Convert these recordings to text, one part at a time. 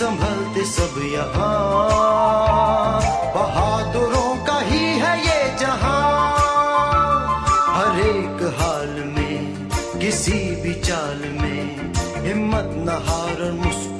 संभलते सब यहाँ। बहादुरों का ही है ये जहाँ। हर एक हाल में, किसी भी चाल में, हिम्मत न हार और मुस्कुरा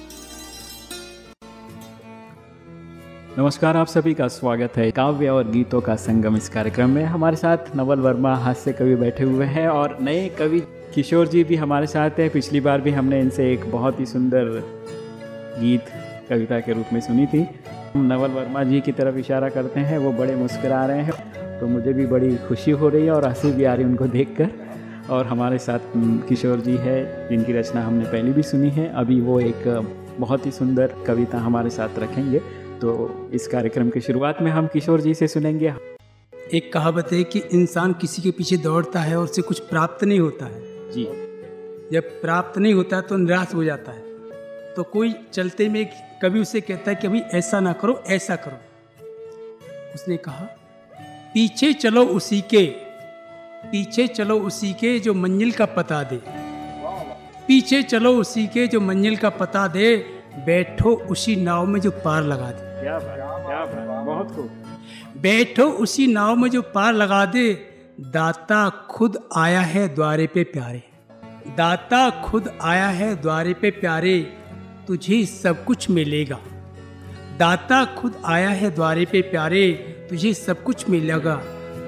नमस्कार, आप सभी का स्वागत है काव्य और गीतों का संगम इस कार्यक्रम में। हमारे साथ नवल वर्मा, हास्य कवि बैठे हुए हैं और नए कवि किशोर जी भी हमारे साथ हैं। पिछली बार भी हमने इनसे एक बहुत ही सुंदर गीत, कविता के रूप में सुनी थी। हम नवल वर्मा जी की तरफ़ इशारा करते हैं, वो बड़े मुस्करा रहे हैं तो मुझे भी बड़ी खुशी हो रही है और हँसी भी आ रही उनको देख कर और हमारे साथ किशोर जी है, जिनकी रचना हमने पहले भी सुनी है। अभी वो एक बहुत ही सुंदर कविता हमारे साथ रखेंगे। तो इस कार्यक्रम की शुरुआत में हम किशोर जी से सुनेंगे। एक कहावत है कि इंसान किसी के पीछे दौड़ता है और उसे कुछ प्राप्त नहीं होता है। जी। जब प्राप्त नहीं होता है तो निराश हो जाता है। तो कोई चलते में कभी उसे कहता है कि अभी ऐसा ना करो ऐसा करो। उसने कहा पीछे चलो उसी के पीछे चलो उसी के जो मंजिल का पता दे। पीछे चलो उसी के जो मंजिल का पता दे बैठो उसी नाव में जो पार लगा दे। क्या बात, क्या बात, बहुत खूब। बैठो उसी नाव में जो पार लगा दे। दाता खुद आया है द्वारे पे प्यारे। दाता खुद आया है द्वारे पे प्यारे तुझे सब कुछ मिलेगा। दाता खुद आया है द्वारे पे प्यारे तुझे सब कुछ मिलेगा।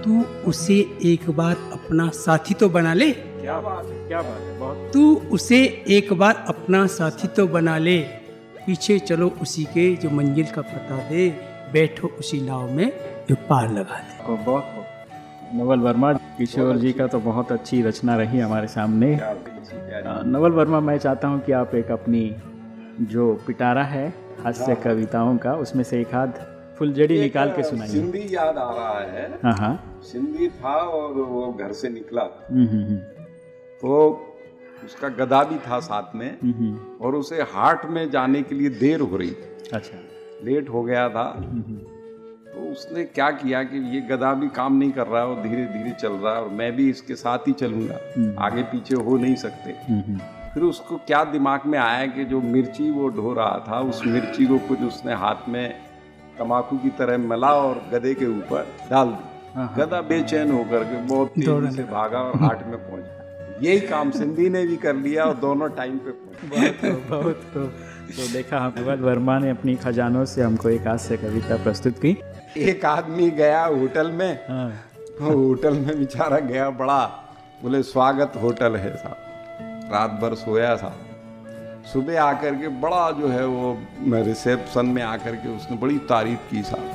तू उसे एक बार अपना साथी तो बना ले। क्या बात है क्या बात है बहुत तू उसे एक बार अपना साथी तो बना ले। पीछे चलो उसी के जो मंजिल का पता दे बैठो उसी नाव में जो पार लगा दे। बहुत बहुत नवल वर्मा किशोर जी का तो बहुत अच्छी रचना रही हमारे सामने। नवल वर्मा मैं चाहता हूँ कि आप एक अपनी जो पिटारा है हास्य कविताओं का उसमें से एक हाथ फुलझड़ी निकाल के सुनाइए। सिंधी याद आ रहा है। हाँ हाँ। सिंधी था और वो घर से निकला। हम्म, हम्म, हम्म, तो उसका गधा भी था साथ में और उसे हाट में जाने के लिए देर हो रही थी। अच्छा। लेट हो गया था। तो उसने क्या किया कि ये गधा भी काम नहीं कर रहा है और धीरे धीरे चल रहा है और मैं भी इसके साथ ही चलूँगा। आगे पीछे हो नहीं सकते। फिर उसको क्या दिमाग में आया कि जो मिर्ची वो ढो रहा था उस मिर्ची को कुछ उसने हाथ में तमाकू की तरह मला और गधे के ऊपर डाल दी। हाँ, हाँ। गधा बेचैन होकर के बहुत तेज़ी से भागा और हाट में पहुँचा यही काम सिंधी ने भी कर लिया और दोनों टाइम पे बहुत बहुत तो, तो देखा हम नवल वर्मा ने अपनी खजानों से हमको एक हास्य कविता प्रस्तुत की। एक आदमी गया होटल में हाँ। होटल में बेचारा गया बड़ा बोले स्वागत होटल है साहब। रात भर सोया था। सुबह आकर के बड़ा जो है वो रिसेप्शन में आकर के उसने बड़ी तारीफ़ की साहब।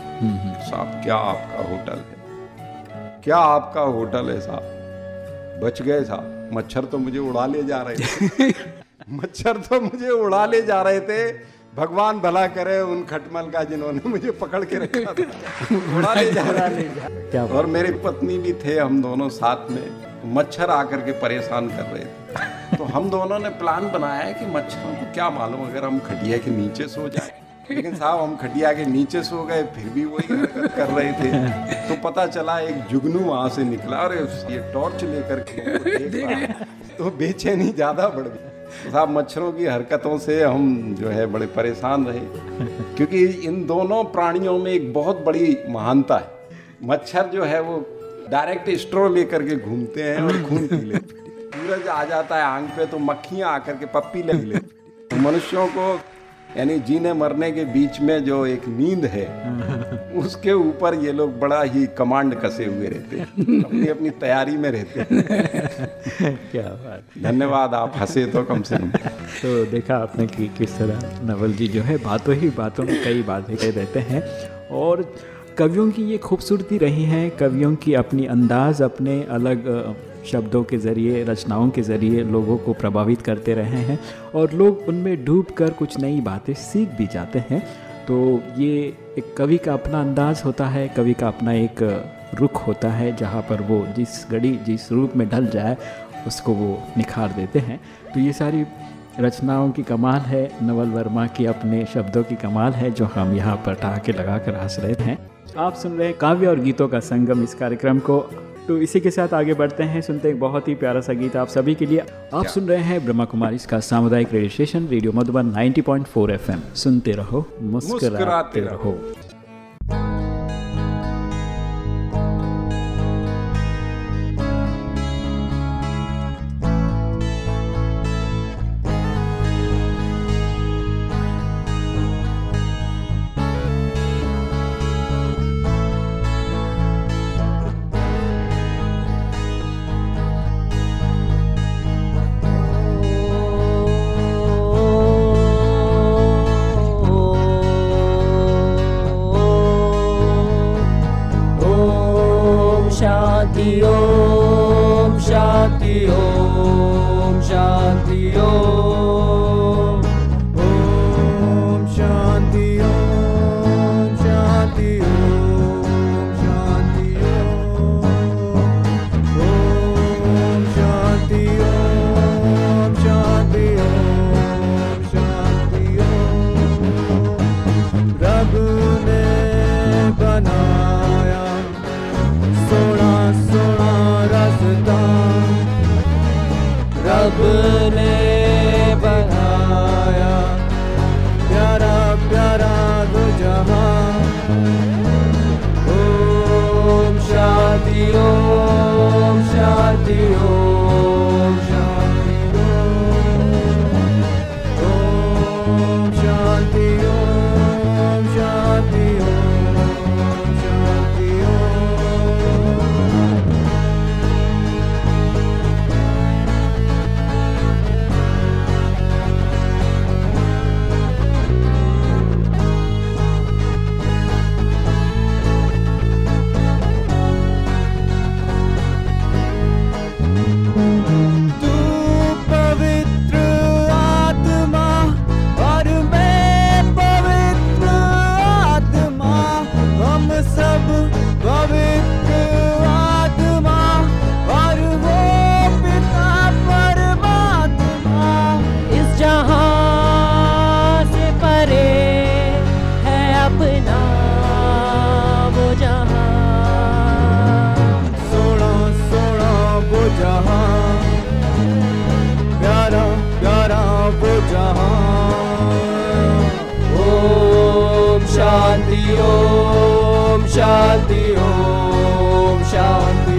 साहब क्या आपका होटल है? क्या आपका होटल है साहब? बच गए साहब। मच्छर तो मुझे उड़ा ले जा रहे थे। मच्छर तो मुझे उड़ा ले जा रहे थे। भगवान भला करे उन खटमल का जिन्होंने मुझे पकड़ के रखा था। उड़ा ले जा रहे थे। क्या और मेरी पत्नी भी थे हम दोनों साथ में। मच्छर आकर के परेशान कर रहे थे। तो हम दोनों ने प्लान बनाया है कि मच्छरों को क्या मालूम अगर हम खटिया के नीचे सो जाए। लेकिन साहब हम खटिया के नीचे सो गए फिर भी वही हरकत कर रहे थे। तो पता चला एक जुगनू वहाँ से निकला और ये टॉर्च लेकर के देख तो बेचैनी ज़्यादा बढ़ गई। साहब मच्छरों की हरकतों से हम जो है बड़े परेशान रहे। क्योंकि इन दोनों प्राणियों में एक बहुत बड़ी महानता है। मच्छर जो है वो डायरेक्ट स्ट्रो लेकर के घूमते हैं और खून पी लेते सूरज आ जाता है आँख पे तो मक्खियाँ आकर के पप्पी ले लेती तो मनुष्यों को यानी जीने मरने के बीच में जो एक नींद है उसके ऊपर ये लोग बड़ा ही कमांड कसे हुए रहते हैं। अपनी अपनी तैयारी में रहते हैं। क्या बात धन्यवाद आप हंसे तो कम से कम। तो देखा आपने कि किस तरह नवल जी जो है बातों ही बातों में कई बातें कह देते हैं। और कवियों की ये खूबसूरती रही है कवियों की अपनी अंदाज अपने अलग शब्दों के ज़रिए, रचनाओं के ज़रिए लोगों को प्रभावित करते रहे हैं और लोग उनमें डूब कर कुछ नई बातें सीख भी जाते हैं। तो ये एक कवि का अपना अंदाज होता है, कवि का अपना एक रुख होता है, जहाँ पर वो जिस घड़ी, जिस रूप में ढल जाए, उसको वो निखार देते हैं। तो ये सारी रचनाओं की कमाल है, नवल वर्मा की अपने शब्दों की कमाल है, जो हम यहाँ पर ठहाके लगा कर हंस रहे हैं। आप सुन रहे हैं काव्य और गीतों का संगम इस कार्यक्रम को। तो इसी के साथ आगे बढ़ते हैं सुनते हैं एक बहुत ही प्यारा सा गीत आप सभी के लिए। आप सुन रहे हैं ब्रह्मा कुमारी इसका सामुदायिक radio station radio Madhuban 90.4 FM सुनते रहो मुस्कुराते मुस्कुराते रहो। रहो। शान्ति ॐ शान्ति ॐ शान्ति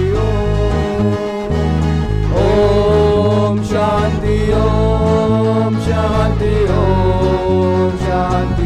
ॐ शान्ति ॐ शान्ति ॐ शान्ति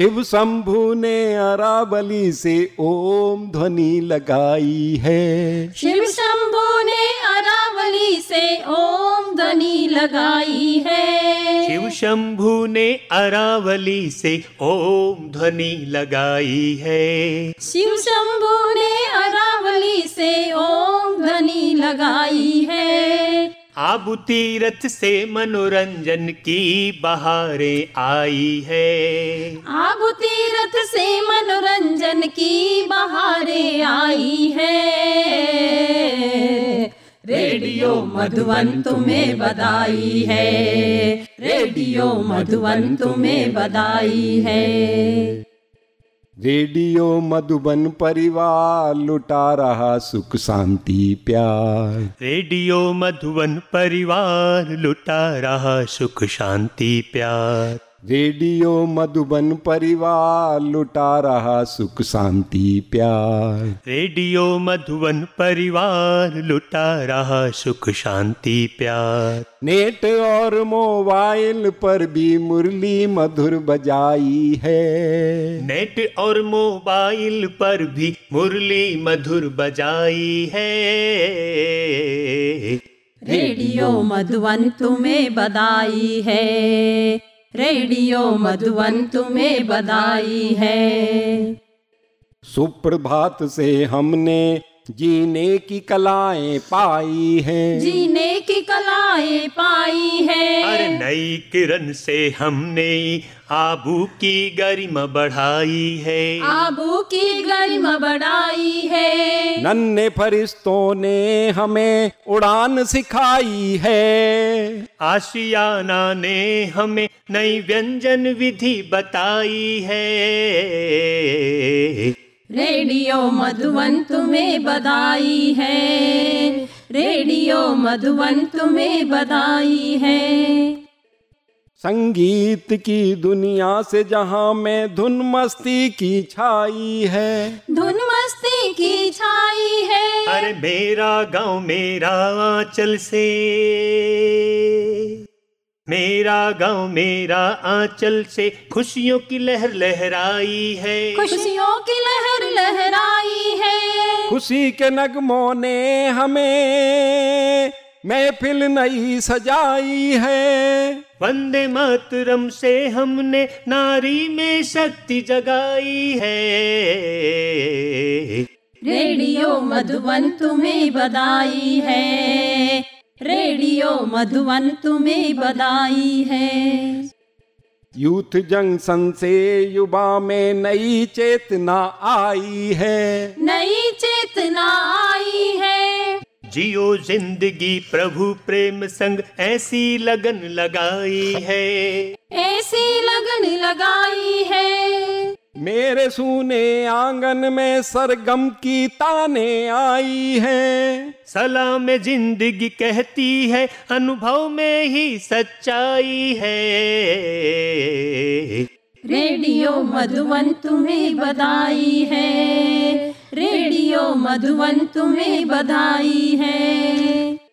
शिव शंभु ने अरावली से ओम ध्वनि लगाई है। शिव शंभु ने अरावली से ओम ध्वनि लगाई है। शिव शंभु ने अरावली से ओम ध्वनि लगाई है। शिव शंभु ने अरावली से ओम ध्वनि लगाई है। आबू तीरथ से मनोरंजन की बहारें आई है। आब तीरथ से मनोरंजन की बहारें आई है। रेडियो मधुबन तुम्हें बधाई है। रेडियो मधुबन तुम्हें बधाई है। रेडियो मधुबन परिवार लुटा रहा सुख शांति प्यार। रेडियो मधुबन परिवार लुटा रहा सुख शांति प्यार। रेडियो मधुबन परिवार लुटा रहा सुख शांति प्यार। रेडियो मधुबन परिवार लुटा रहा सुख शांति प्यार। नेट और मोबाइल पर भी मुरली मधुर बजाई है। नेट और मोबाइल पर भी मुरली मधुर बजाई है। रेडियो मधुबन तुम्हें बधाई है। रेडियो मधुबन तुम्हें बधाई है। सुप्रभात से हमने जीने की कलाएँ पाई हैं। जीने की कलाएँ पाई है। अरे नई किरण से हमने आबू की गरिमा बढ़ाई है। आबू की गरिमा बढ़ाई है। नन्हे फरिश्तों ने हमें उड़ान सिखाई है। आशियाना ने हमें नई व्यंजन विधि बताई है। रेडियो मधुबन तुम्हें बधाई है। रेडियो मधुबन तुम्हें बधाई है। संगीत की दुनिया से जहाँ में धुन मस्ती की छाई है। धुन मस्ती की छाई है। अरे मेरा गाँव मेरा आंचल से। मेरा गाँव मेरा आंचल से खुशियों की लहर लहराई है। खुशियों की लहर लहराई है। खुशी के नगमों ने हमें महफिल नई सजाई है। वंदे मातरम से हमने नारी में शक्ति जगाई है। रेडियो मधुबन तुम्हें बधाई है। रेडियो मधुबन तुम्हें बधाई है। यूथ जंक्शन से युवा में नई चेतना आई है। नई चेतना आई है। जियो ज़िंदगी प्रभु प्रेम संग ऐसी लगन लगाई है। ऐसी लगन लगाई है। मेरे सुने आँगन में सरगम की ताने आई है। सलाम ज़िंदगी कहती है अनुभव में ही सच्चाई है। रेडियो मधुबन तुम्हें बधाई है। रेडियो मधुबन तुम्हें बधाई है।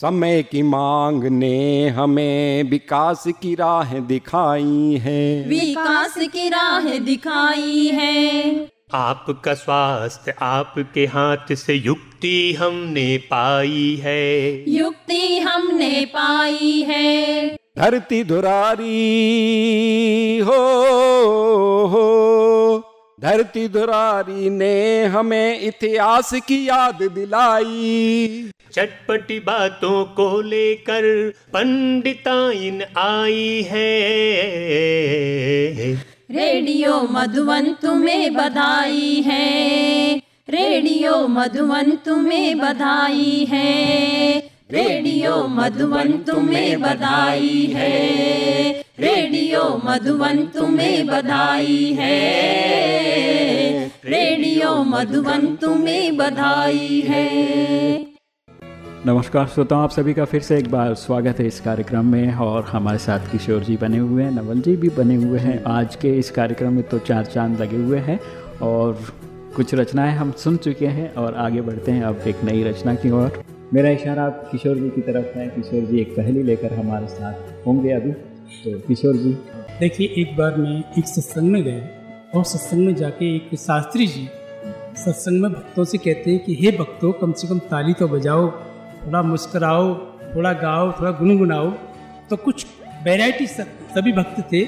समय की मांग ने हमें विकास की राह दिखाई है। विकास की राह दिखाई है। आपका स्वास्थ्य आपके हाथ से युक्ति हमने पाई है। युक्ति हमने पाई है। धरती धुरारी हो हो। धरती धुरारी ने हमें इतिहास की याद दिलाई। चटपटी बातों को लेकर पंडिताइन आई है। रेडियो मधुबन तुम्हें बधाई है। रेडियो मधुबन तुम्हें बधाई है। रेडियो मधुबन तुम्हें बधाई है। रेडियो मधुबन तुम्हें बधाई है। रेडियो मधुबन तुम्हें बधाई है। नमस्कार श्रोताओं, आप सभी का फिर से एक बार स्वागत है इस कार्यक्रम में और हमारे साथ किशोर जी बने हुए हैं, नवल जी भी बने हुए हैं। आज के इस कार्यक्रम में तो चार चाँद लगे हुए हैं और कुछ रचनाएँ हम सुन चुके हैं और आगे बढ़ते हैं अब एक नई रचना की ओर। मेरा इशारा किशोर जी की तरफ़ है। किशोर जी एक पहली लेकर हमारे साथ होंगे अभी। तो किशोर जी। देखिए, एक बार मैं एक सत्संग में गया और सत्संग में जाके एक शास्त्री जी सत्संग में भक्तों से कहते हैं कि, हे भक्तों, कम से कम ताली तो बजाओ, थोड़ा मुस्कराओ, थोड़ा गाओ, थोड़ा गुनगुनाओ। तो कुछ वैरायटी सभी भक्त थे।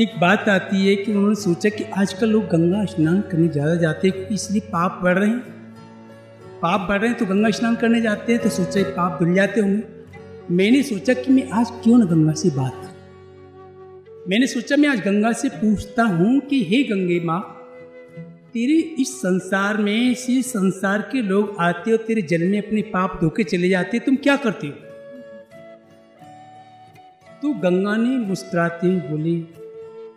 एक बात आती है कि उन्होंने सोचा कि आजकल लोग गंगा स्नान करने ज़्यादा जाते हैं, क्योंकि इसलिए पाप बढ़ रहे हैं। पाप बढ़ रहे हैं तो गंगा स्नान करने जाते हैं तो सोचा पाप धुल जाते होंगे। मैंने सोचा कि मैं आज क्यों ना गंगा से बात मैंने सोचा, मैं आज गंगा से पूछता हूँ कि, हे गंगे माँ, तेरे इस संसार में, इसी संसार के लोग आते हो तेरे जल में अपने पाप धोके चले जाते, तुम क्या करते हो? तो गंगा ने मुस्कुराते हुए बोली,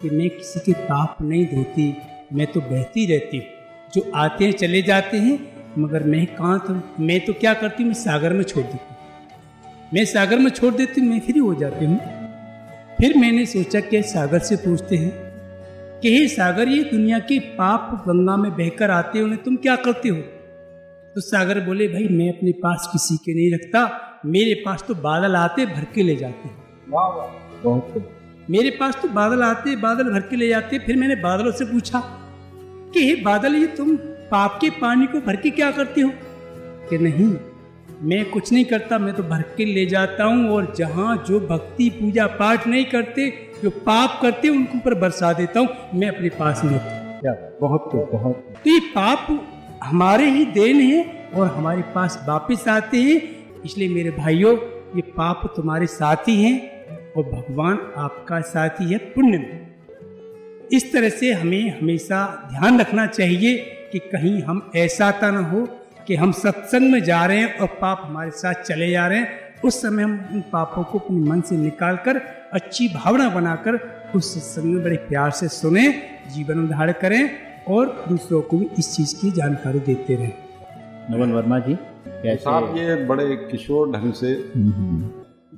कि मैं किसी के पाप नहीं धोती, मैं तो बहती रहती हूँ। जो आते हैं, चले जाते हैं, मगर मैं कहाँ तो मैं तो क्या करती हूँ? मैं सागर में छोड़ देती हूँ। मैं सागर में छोड़ देती हूँ, मैं फ्री हो जाती हूँ। फिर मैंने सोचा कि सागर से पूछते हैं कि हे सागर ये दुनिया के पाप गंगा में बहकर आते हैं तुम क्या करते हो? तो सागर बोले भाई मैं अपने पास किसी के नहीं रखता। मेरे पास तो बादल आते भर के ले जाते हैं। मेरे पास तो बादल आते बादल भर के ले जाते। फिर मैंने बादलों से पूछा कि हे बादल ये तुम पाप के पानी को भर के क्या करते हो? कि नहीं मैं कुछ नहीं करता मैं तो भर के ले जाता हूँ और जहाँ जो भक्ति पूजा पाठ नहीं करते जो पाप करते उनके ऊपर बरसा देता हूँ मैं अपने पास क्या बहुत तो बहुत तो। ये पाप हमारे ही देन है और हमारे पास वापिस आते हैं। इसलिए मेरे भाइयों ये पाप तुम्हारे साथी हैं और भगवान आपका साथी है पुण्य में। इस तरह से हमें हमेशा ध्यान रखना चाहिए कि कहीं हम ऐसा तो ना हो कि हम सत्संग में जा रहे हैं और पाप हमारे साथ चले जा रहे हैं। उस समय हम उन पापों को अपने मन से निकाल कर अच्छी भावना बनाकर उस सत्संग में बड़े प्यार से सुने जीवन में धारण करें और दूसरों को भी इस चीज़ की जानकारी देते रहें। नवल वर्मा जी कैसे साहब ये बड़े किशोर ढंग से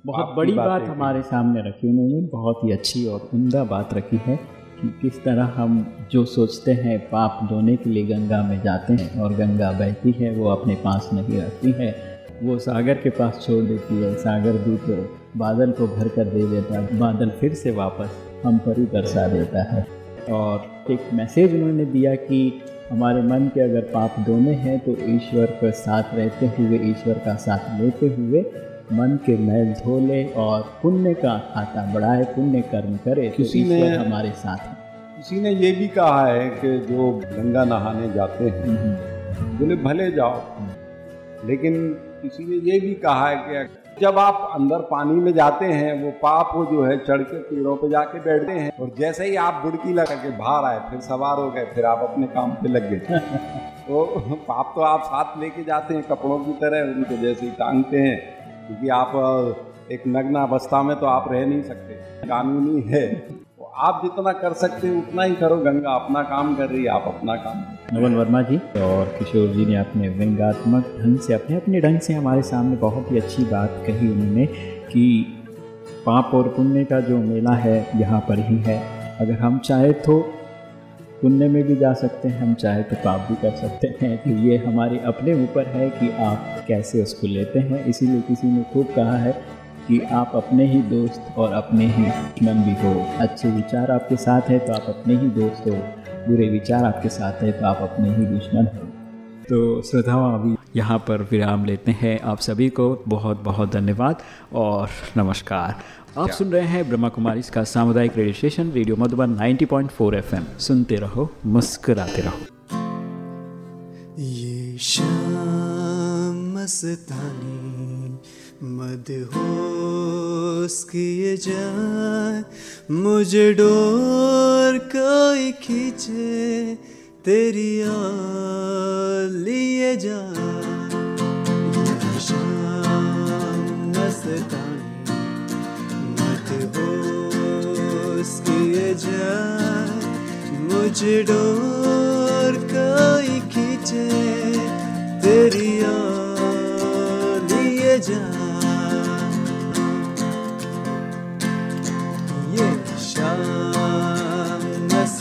बहुत बड़ी बातें बात हमारे सामने रखी उन्होंने बहुत ही अच्छी और उमदा बात रखी है। कि किस तरह हम जो सोचते हैं पाप धोने के लिए गंगा में जाते हैं और गंगा बहती है वो अपने पास नहीं रखती है। वो सागर के पास छोड़ देती है सागर भी तो बादल को भर कर दे देता है बादल फिर से वापस हम पर ही बरसा देता है। और एक मैसेज उन्होंने दिया कि हमारे मन के अगर पाप धोने हैं तो ईश्वर के साथ रहते हुए ईश्वर का साथ लेते हुए मन के मैल धो ले और पुण्य का खाता बढ़ाए पुण्य कर्म करे तो किसी ने- ईश्वर हमारे साथ किसी ने ये भी कहा है कि जो गंगा नहाने जाते हैं बोले भले जाओ। लेकिन किसी ने ये भी कहा है कि जब आप अंदर पानी में जाते हैं वो पाप वो जो है चढ़ के पेड़ों पे जाके बैठते हैं। और जैसे ही आप बुड़की लगा के बाहर आए फिर सवार हो गए फिर आप अपने काम पे लग गए। तो पाप तो आप साथ लेके जाते हैं कपड़ों की तरह उनको जैसे ही टांगते हैं। क्योंकि आप एक नग्न अवस्था में तो आप रह नहीं सकते। कानूनी है। आप जितना कर सकते हैं, उतना ही करो। गंगा अपना काम कर रही है, आप अपना काम। नवल वर्मा जी और किशोर जी ने अपने व्यंगात्मक ढंग से, अपने अपने ढंग से हमारे सामने बहुत ही अच्छी बात कही उन्होंने कि पाप और पुण्य का जो मेला है, यहाँ पर ही है। अगर हम चाहे तो पुण्य में भी जा सकते हैं, हम चाहे तो पाप भी कर सकते हैं। तो ये हमारे अपने ऊपर है कि आप कैसे उसको लेते हैं। इसीलिए किसी ने खूब कहा है कि आप अपने ही दोस्त और अपने ही दुश्मन भी हो। अच्छे विचार आपके साथ है तो आप अपने ही दोस्त हो। बुरे विचार आपके साथ है तो आप अपने ही दुश्मन हो। तो श्रोताओं अभी यहाँ पर विराम लेते हैं आप सभी को। बहुत बहुत धन्यवाद और नमस्कार। आप सुन रहे हैं ब्रह्मा कुमारी इसका सामुदायिक radio station radio Madhuban 90.4 FM. सुनते रहो मुस्कुराते रहो। ये शाम मस्तानी मदहोश किए जाए। मुझे डोर कोई खींचे, तेरी लिए मस्तानी मदहोश किए जाए। मुझे डोर कोई खींचे, तेरी लिए जा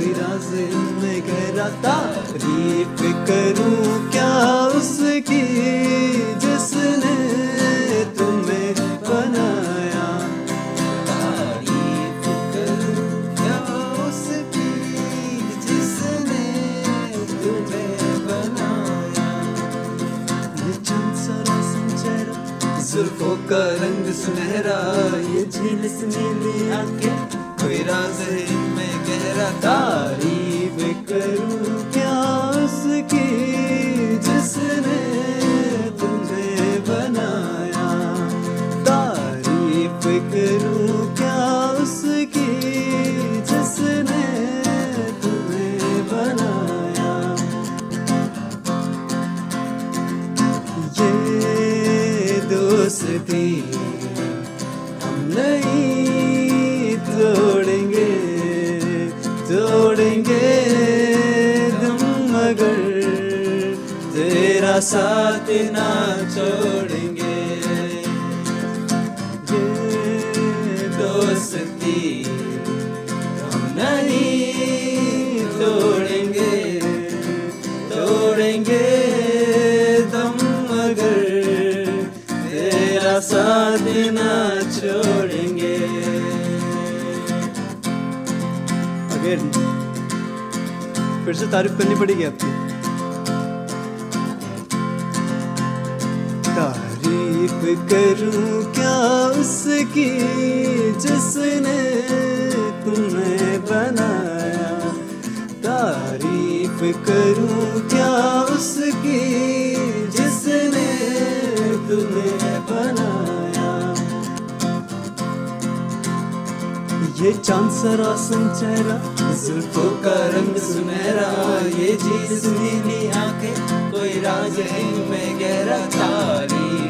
में गहरा तारीफ़ करूँ क्या उसकी जिसने तुम्हें बनाया? तारीफ़ करूँ क्या उसकी जिसने तुम्हें बनाया? ये चंद सारा संचेरा, जुल्फों का रंग सुनहरा, ये झील से नीली आँखें कोई राज है इनमें गहरा तारीफ़ करूँ साथ ना छोड़ेंगे। दोस्ती हम नहीं तोड़ेंगे। तोड़ेंगे तेरा साथ ना छोड़ेंगे। अगेन फिर से तारीफ़ करनी पड़ेगी आपकी। करूँ क्या उसकी जिसने तुम्हें बनाया? तारीफ़ करूँ क्या उसकी जिसने तुम्हें बनाया? चाँद सा रोशन चेहरा, जुल्फों का रंग सुनहरा। ये चीज़ नीली आँखें, कोई राज में गहरा। तारीफ़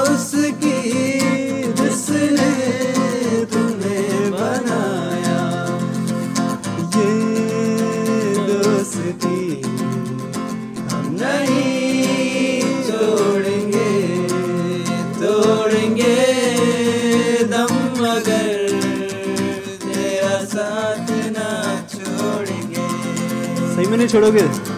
छोड़ोगे?